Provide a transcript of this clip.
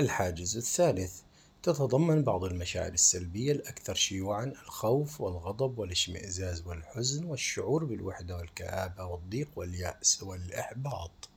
الحاجز الثالث تتضمن بعض المشاعر السلبية الأكثر شيوعًا الخوف والغضب والاشمئزاز والحزن والشعور بالوحدة والكآبة والضيق واليأس والإحباط.